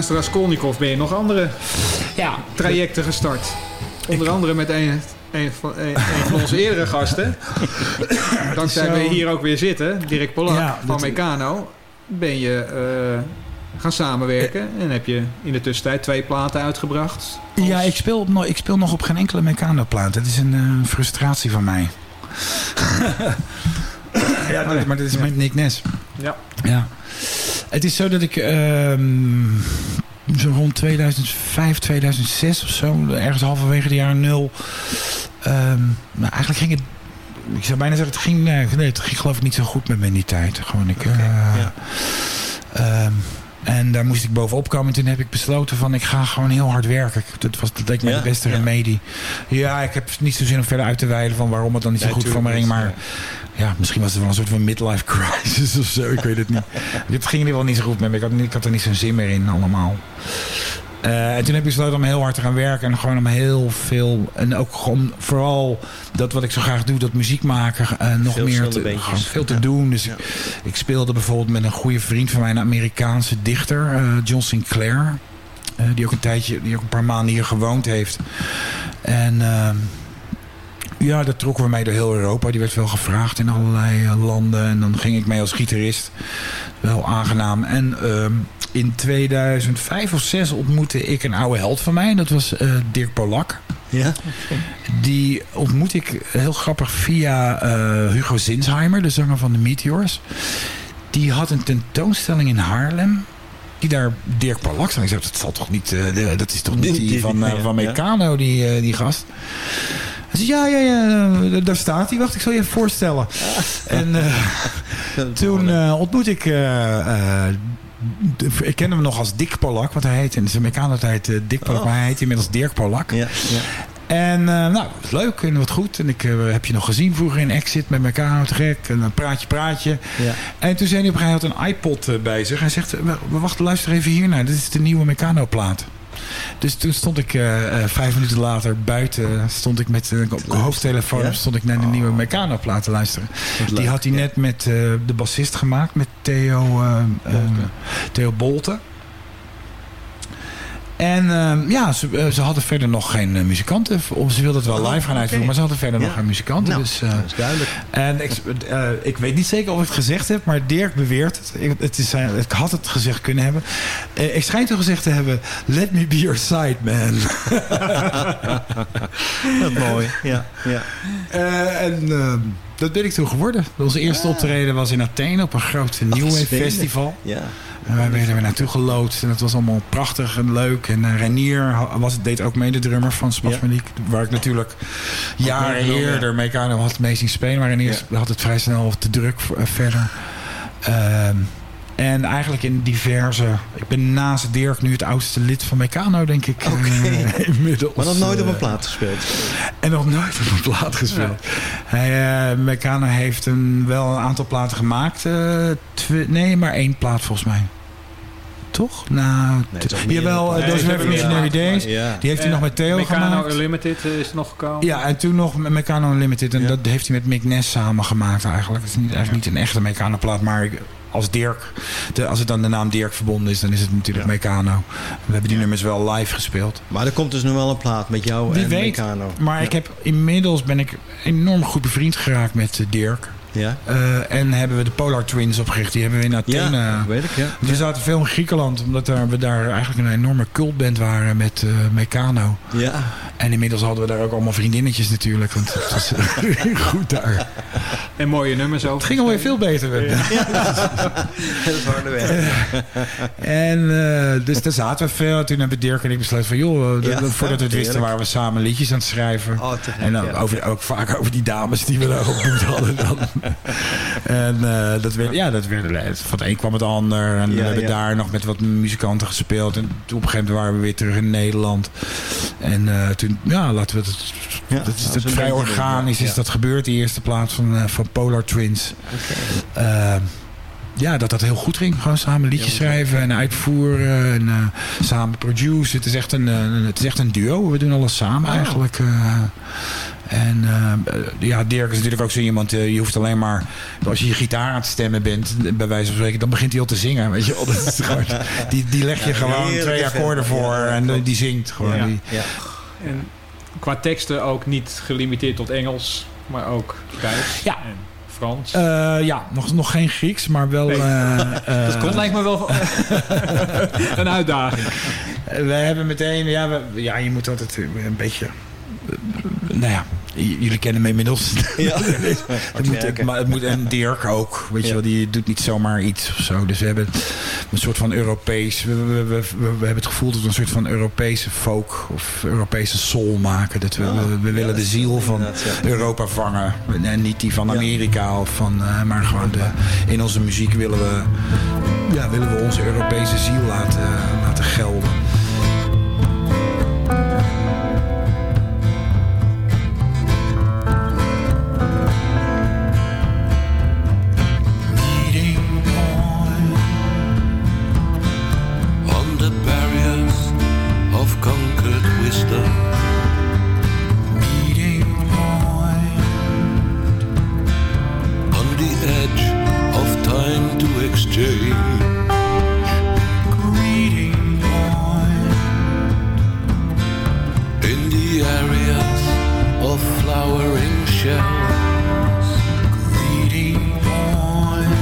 naast Raskolnikov ben je nog andere Ja. trajecten gestart. Onder andere met een, een, van, een, een van onze eerdere gasten. Dankzij we hier ook weer zitten, Dirk Polak Ja, van Meccano, ben je eh, gaan samenwerken. En heb je in de tussentijd twee platen uitgebracht. Ja, ik speel, op, ik speel nog op geen enkele Meccano-plaat. Dat is een eh, frustratie van mij. ja, maar dat is met Nick Nes. Ja. Ja. Het is zo dat ik ehm, zo rond 2005, 2006 of zo, ergens halverwege de jaren nul. ehm, nou, eigenlijk ging het. Ik zou bijna zeggen, het ging, nee, nee, het ging geloof ik niet zo goed met me in die tijd. Gewoon, ik, eh, ja. ehm, en daar moest ik bovenop komen. En toen heb ik besloten van, ik ga gewoon heel hard werken. Dat, was, dat leek me Ja, de beste ja. remedie. Ja, ik heb niet zo zin om verder uit te wijden van waarom het dan niet zo Nee, goed voor me ging. Maar ja, misschien was het wel een soort van midlife crisis of zo. Ik weet het niet. Het ging in ieder geval niet zo goed met me. Ik had, ik had er niet zo'n zin meer in allemaal. Eh, en toen heb ik besloten om heel hard te gaan werken. En gewoon om heel veel... En ook gewoon vooral dat wat ik zo graag doe. Dat muziek maken. eh, nog Veel meer te, veel te Ja. doen. Dus Ja. ik, ik speelde bijvoorbeeld met een goede vriend van mij. Een Amerikaanse dichter. eh, John Sinclair. Die ook een tijdje... Die ook een paar maanden hier gewoond heeft. En... ehm, ja, dat trokken we mee door heel Europa. Die werd wel gevraagd in allerlei landen. En dan ging ik mee als gitarist. Wel aangenaam. En ehm, in 2005 of 6 ontmoette ik een oude held van mij. Dat was eh, Dirk Polak. Ja? Die ontmoet ik heel grappig via eh, Hugo Zinsheimer, de zanger van de Meteors. Die had een tentoonstelling in Haarlem. Die daar Dirk Polak zag. Ik zei, dat, zal toch niet, eh, dat is toch niet die, van, van. Meccano, die, die gast. Ja, ja, ja, daar staat hij. Wacht, ik zal je even voorstellen. En eh, toen eh, ontmoet ik... ik ken hem nog als Dick Polak, want hij heet in zijn Meccano tijd eh, Dick Polak, Oh. maar hij heet inmiddels Dirk Polak. Ja, ja. En eh, nou, wat leuk en wat goed. En ik eh, heb je nog gezien vroeger in Exit met elkaar te gek. En een praatje, praatje. Ja. En toen zei hij op een gegeven moment een iPod bij zich. Hij zegt, we- wacht, luister even hiernaar. Dit is de nieuwe Meccano plaat. Dus toen stond ik eh, eh, vijf minuten later buiten. Stond ik met een hoofdtelefoon. Ja? Stond ik naar de nieuwe Meccano plaat te luisteren. Die had hij ja. net met eh, de bassist gemaakt. Met Theo, eh, eh, Theo Bolte. En eh, ja, ze, eh, ze hadden verder nog geen eh, muzikanten. Of ze wilden het wel Oh, live gaan uitvoeren. Maar ze hadden verder Ja. nog geen muzikanten. Nou, dus, eh, dat is duidelijk. en ik, ik weet niet zeker of ik het gezegd heb, maar Dirk beweert het. Ik, het is, zijn- ik had het gezegd kunnen hebben. Ik schijn toch gezegd te hebben, let me be your side man. Dat is mooi. Ja, ja. En eh, dat ben ik toen geworden. Onze eerste optreden was in Athene op een groot New Wave festival. ja. En wij werden er naartoe geloodst en het was allemaal prachtig en leuk. En uh, Renier was, deed ook mee, de drummer van Spasmodiek. Waar ik natuurlijk jaren eerder mee kan had mee zien spelen. Maar Renier had het vrij snel te druk eh, verder. Ehm, en eigenlijk in diverse... Ik ben naast Dirk nu het oudste lid van Meccano, denk ik. eh, inmiddels. Maar nog nooit op eh, een plaat gespeeld. en nog nooit op een plaat gespeeld. Hij, eh, Meccano heeft een, wel een aantal platen gemaakt. eh, nee, maar één plaat volgens mij. Toch? Nou, Nee, jawel, eh, Nee, Those Revolutionary Days. ja. Die heeft hij nog met Theo Meccano gemaakt. Unlimited eh, is nog gekomen. Ja, en toen nog met Meccano Unlimited. En Ja. dat heeft hij met Mick Ness samen gemaakt eigenlijk. Het is niet, eigenlijk niet een echte Meccano plaat, maar ik- als Dirk, de, als het dan de naam Dirk verbonden is, dan is het natuurlijk Ja. Meccano. We hebben die nummers wel live gespeeld. Maar er komt dus nu wel een plaat met jou Wie en weet. Meccano. Maar ja. ik heb inmiddels ben ik enorm goed bevriend geraakt met eh, Dirk. Ja, Eh, en hebben we de Polar Twins opgericht. Die hebben we in Athene. ja weet ik, ja. We zaten veel in Griekenland, omdat daar, we daar eigenlijk een enorme cultband waren met eh Meccano. Ja, En inmiddels hadden we daar ook allemaal vriendinnetjes natuurlijk, want het was eh, goed daar. En mooie nummers ook. Het ging alweer veel beter. dat is harde werk. En eh, dus daar zaten we veel. Toen hebben Dirk en ik besloten van, joh, eh, Ja, voordat we het wisten waren we samen liedjes aan het schrijven. Oh, En dan ja. over, ook vaak over die dames die we daar ontmoet hadden dan. en eh, dat werd, ja, dat werd, van het een kwam het ander. En Ja, we hebben ja. daar nog met wat muzikanten gespeeld. En toen op een gegeven moment waren we weer terug in Nederland. En eh, toen, ja, laten we het... Ja, dat is het vrij organisch ja. is dat gebeurd. De eerste plaats van, eh, van Polar Twins. Eh, ja, dat dat heel goed ging. Gewoon samen liedjes schrijven en uitvoeren en uh, samen produceren. Het is, echt een, uh, het is echt een duo. We doen alles samen Oh. eigenlijk. Uh, en ja, Dirk is natuurlijk ook zo iemand, je hoeft alleen maar, als je je gitaar aan het stemmen bent, bij wijze van spreken, dan begint hij al te zingen. Weet je, dat is gewoon, die, die leg je ja, gewoon twee akkoorden voor ja, en die zingt gewoon. Ja. Die. En qua teksten ook niet gelimiteerd tot Engels, maar ook Duits ja. en Frans. Uh, ja, nog, nog geen Grieks, maar wel... Nee. Uh, dat komt lijkt me wel een uitdaging. We hebben meteen... Ja, we, ja, je moet altijd een beetje... nou ja, jullie kennen me inmiddels. Ja, het, moet, het, maar het moet, en Dirk ook, weet ja. je wel, die doet niet zomaar iets of zo. Dus we hebben een soort van Europees, we, we, we, we hebben het gevoel dat we een soort van Europese folk of Europese soul maken. Dat we, Ah, we, willen de ziel van. Europa vangen en niet die van Amerika of van, uh, maar gewoon de, in onze muziek willen we, ja, willen we onze Europese ziel laten, laten gelden. jealous greedy point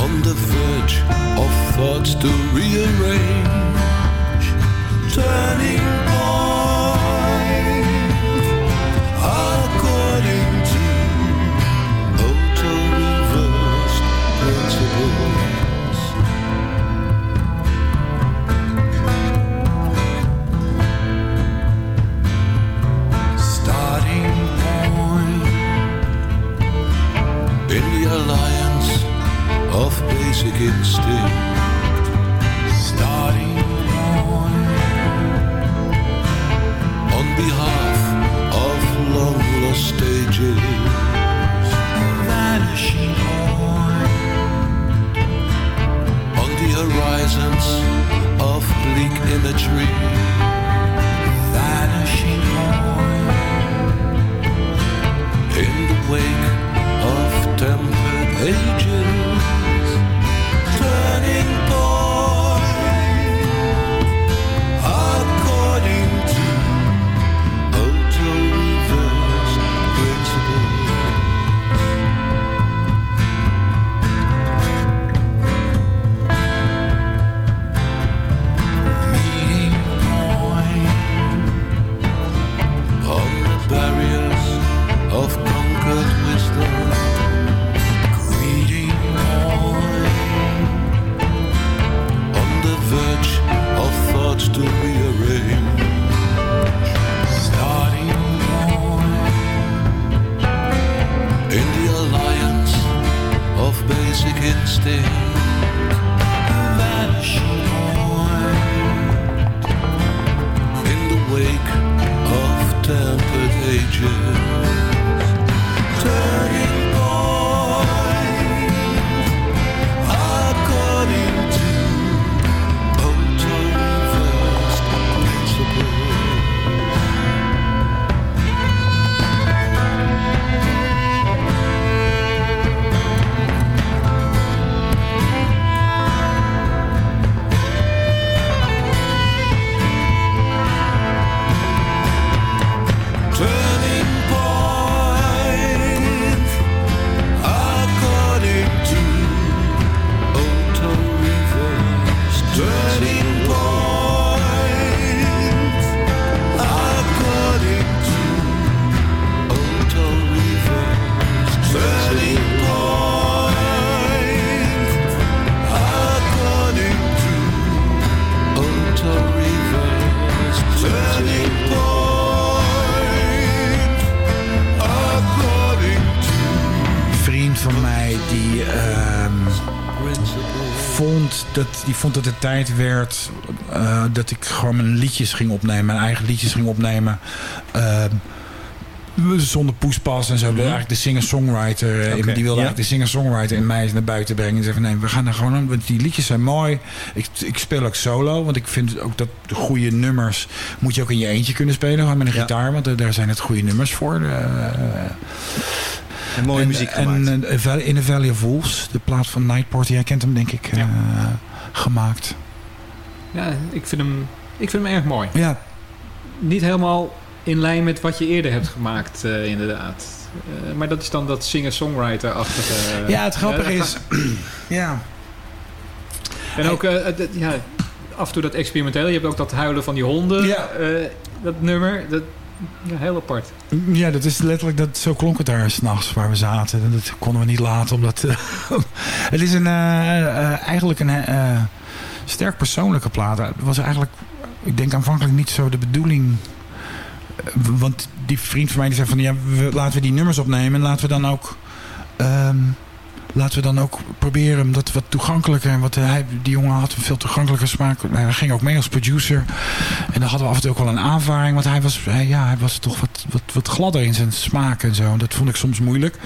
on the verge of thoughts to rearrange. Turning wicked still. Starting on, behalf of long lost ages, vanishing on the horizons of bleak imagery, vanishing on, in the wake of tempered ages. Die vond dat het tijd werd uh, dat ik gewoon mijn liedjes ging opnemen. Mijn eigen liedjes ging opnemen. Uh, Zonder poespas en zo. Mhm. Eigenlijk de singer-songwriter. eh, Die wilde ja. eigenlijk de singer-songwriter in mij naar buiten brengen. En zei van nee, we gaan er gewoon aan. Want die liedjes zijn mooi. Ik, ik speel ook solo. Want ik vind ook dat de goede nummers moet je ook in je eentje kunnen spelen. Gewoon met een Ja. gitaar. Want eh, daar zijn het goede nummers voor. Eh, En mooie en, muziek gemaakt. En eh, Valley- In the Valley of Wolves. De plaat van Nightport. Jij kent hem denk ik. eh, gemaakt. Ja, ik vind hem, ik vind hem erg mooi. Ja, Niet helemaal in lijn met wat je eerder hebt gemaakt, eh, inderdaad. Eh, maar dat is dan dat singer-songwriter-achtige... ja het grappige is... ja, En ook eh, ja, af en toe dat experimenteel. Je hebt ook dat huilen van die honden. Ja. eh, dat nummer. Dat, ja, heel apart. Ja, dat is letterlijk, dat, zo klonk het daar s'nachts waar we zaten. En dat konden we niet laten, omdat... eh, het is een, eh, eh, eigenlijk een sterk persoonlijke plaat. Het was eigenlijk, ik denk aanvankelijk niet zo de bedoeling... Want die vriend van mij die zei van... Ja, laten we die nummers opnemen en laten we dan ook... ehm, laten we dan ook proberen om dat wat toegankelijker. En wat hij, die jongen had een veel toegankelijker smaak. Hij ging ook mee als producer. En dan hadden we af en toe ook wel een aanvaring. Want hij was, ja, hij was toch wat, wat, wat gladder in zijn smaak en zo. En dat vond ik soms moeilijk.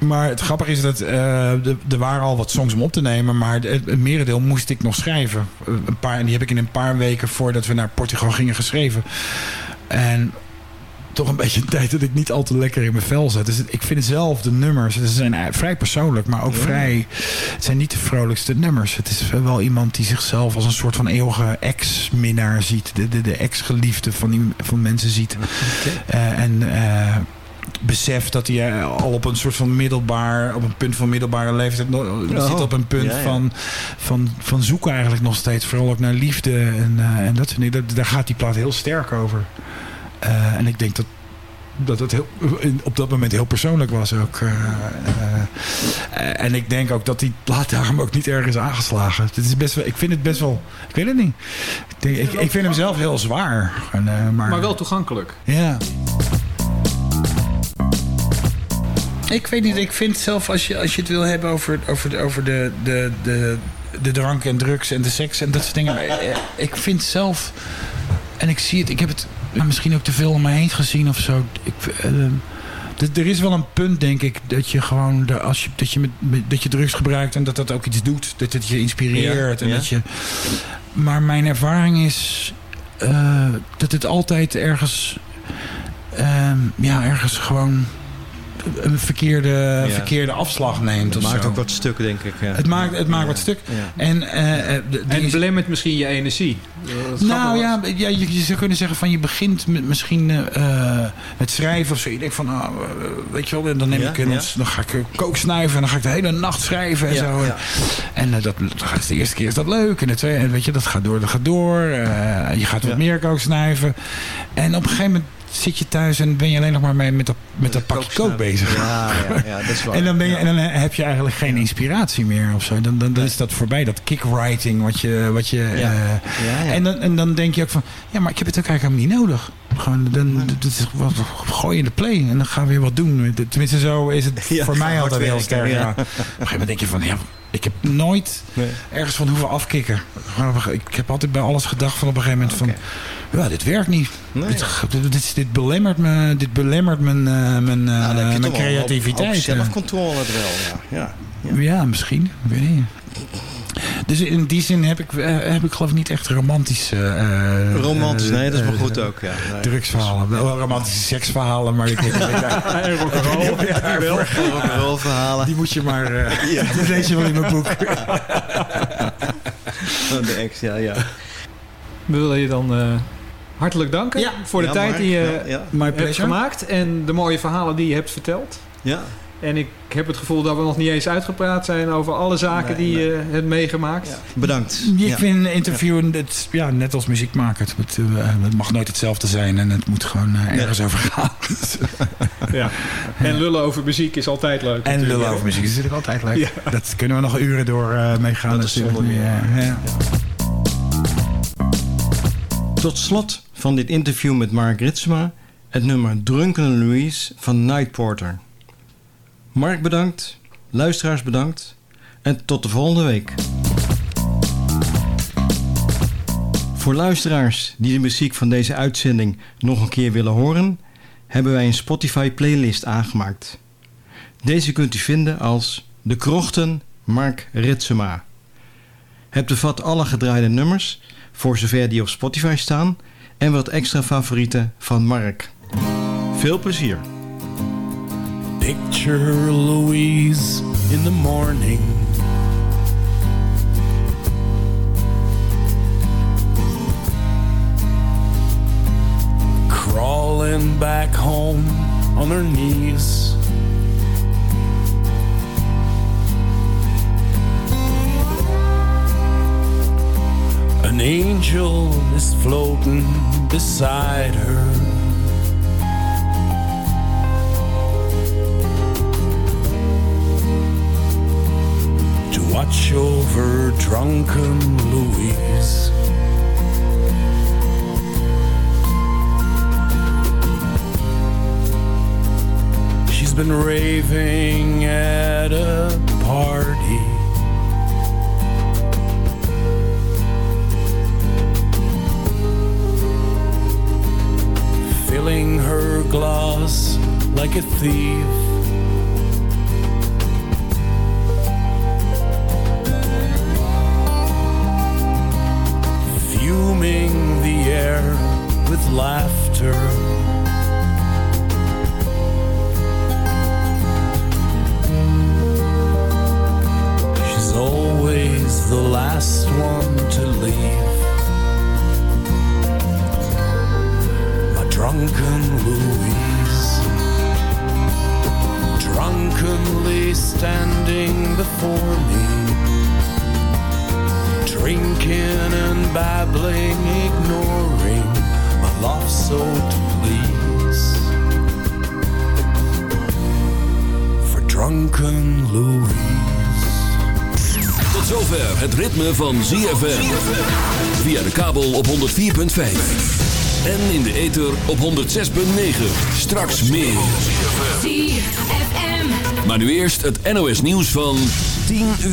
Maar het grappige is dat eh, er er waren al wat songs om op te nemen. Maar het, het merendeel moest ik nog schrijven. Eh, Een paar, en die heb ik in een paar weken voordat we naar Portugal gingen geschreven. En toch een beetje een tijd dat ik niet al te lekker in mijn vel zat. Dus ik vind zelf de nummers, ze zijn eh, vrij persoonlijk, maar ook Ja. vrij... Het zijn niet de vrolijkste nummers. Het is wel iemand die zichzelf als een soort van eeuwige ex-minnaar ziet. De, de, de ex-geliefde van, die, van mensen ziet. Eh, en eh, beseft dat hij al op een soort van middelbaar, op een punt van middelbare leeftijd nog- zit op een punt ja, ja. Van, van, van zoeken eigenlijk nog steeds. Vooral ook naar liefde en, en dat soort dingen. Daar gaat die plaat heel sterk over. Eh, en ik denk dat dat het heel, op dat moment heel persoonlijk was ook. eh, eh, en ik denk ook dat die plaat daarom ook niet erg is aangeslagen. Het is best wel, ik vind het best wel... Ik weet het niet. Ik, denk, ik, ik vind hem zelf heel zwaar. En, eh, maar, Maar wel toegankelijk. ja. Ik weet niet, ik vind zelf als je, als je het wil hebben over, over, de, over de, de, de, de drank en drugs en de seks en dat soort dingen. Ik vind zelf, en ik zie het, ik heb het nou, misschien ook te veel om me heen gezien of zo. Ik, eh, er is wel een punt, denk ik, dat je gewoon, de, als je, dat, je met, met- dat je drugs gebruikt en dat dat ook iets doet. Dat het je inspireert. Ja, en ja. dat je, maar mijn ervaring is eh, dat het altijd ergens, ehm, ja, ergens gewoon een verkeerde, Ja. verkeerde afslag neemt. Het maakt zo. ook wat stuk, denk ik. Ja. Het maakt, het maakt Ja. wat stuk. Ja. En, de- En belemmert misschien je energie. Nou ja, ja je, je zou kunnen zeggen van je begint met, misschien eh, eh, met schrijven of zo. Je denkt van, nou, eh, weet je wel, dan neem Ja, ik een, ja. dan ga ik eh, kook snuiven en dan ga ik de hele nacht schrijven en Ja, zo. ja. En dat, dat gaat de eerste keer is dat leuk en de tweede, en weet je, dat gaat door, dat gaat door. Eh, je gaat wat Ja. meer kook snuiven. En op een gegeven moment zit je thuis en ben je alleen nog maar mee met dat, met dat pakje kook bezig. Ja, ja, ja, dat is waar. En dan, ben je, en dan heb je eigenlijk geen inspiratie meer of zo. Dan, dan, dan is dat voorbij, dat kickwriting wat je... Wat je eh, Ja, ja. En, dan, en dan denk je ook van... Ja, maar ik heb het ook eigenlijk helemaal niet nodig. Gewoon, dan, dat is, wat, gooi in de play en dan gaan we weer wat doen. Tenminste, zo is het voor mij altijd heel sterk. Op een gegeven moment denk je van... Ja, ik heb nooit Nee. ergens van hoeven ge- Ik heb altijd bij alles gedacht van op een gegeven moment van... Ja, dit werkt niet. Nee. Dit, dit, dit, belemmert me, dit belemmert mijn, eh, mijn, eh, Nou, mijn creativiteit. eh. zelfcontrole het wel, ja. ja. Ja, misschien. Ik weet niet. Dus in die zin heb ik, eh, heb ik geloof ik niet echt romantische... eh, Romantisch, nee, dat is maar eh, goed ook. Ja. Nee. Drugsverhalen. Wel romantische seksverhalen, maar ik niet. En rock'n'roll. Ja, Wel. Rock'n'roll verhalen. Die moet je maar... eh ja. Die lees je wel in mijn boek. De ex, ja, ja. We willen je dan eh, hartelijk danken Ja. voor de Ja, tijd Mark, die je ja, ja. My hebt gemaakt. En de mooie verhalen die je hebt verteld. ja. En ik heb het gevoel dat we nog niet eens uitgepraat zijn over alle zaken Nee, die nee. je hebt meegemaakt. Ja. Bedankt. Ik Ja. vind een interview het, ja, net als muziek maken. Het, moet, eh, het mag nooit hetzelfde zijn en het moet gewoon eh, ergens over gaan. Ja. En lullen over muziek is altijd leuk. en natuurlijk. lullen over muziek is natuurlijk altijd leuk. Dat kunnen we nog uren door eh meegaan. Dat is natuurlijk. zonder meer. Ja, ja. Tot slot van dit interview met Mark Ritsma... het nummer Drunken Louise van Night Porter. Mark bedankt, luisteraars bedankt... en tot de volgende week. Voor luisteraars die de muziek van deze uitzending nog een keer willen horen... hebben wij een Spotify playlist aangemaakt. Deze kunt u vinden als De Krochten Mark Ritsema. Het bevat alle gedraaide nummers, voor zover die op Spotify staan, en wat extra favorieten van Mark. Veel plezier! Picture Louise in the morning. Crawling back home on her knees. An angel is floating beside her. Watch over drunken Louise. She's been raving at a party. Filling her glass like a thief. With laughter. She's always the last one to leave. My drunken Louise, drunkenly standing before me drinking and babbling, ignoring love so to please. For drunken Louise. Tot zover het ritme van ZFM. Via de kabel op 104.5. En in de ether op 106.9. Straks meer. Maar nu eerst het NOS nieuws van 10 uur.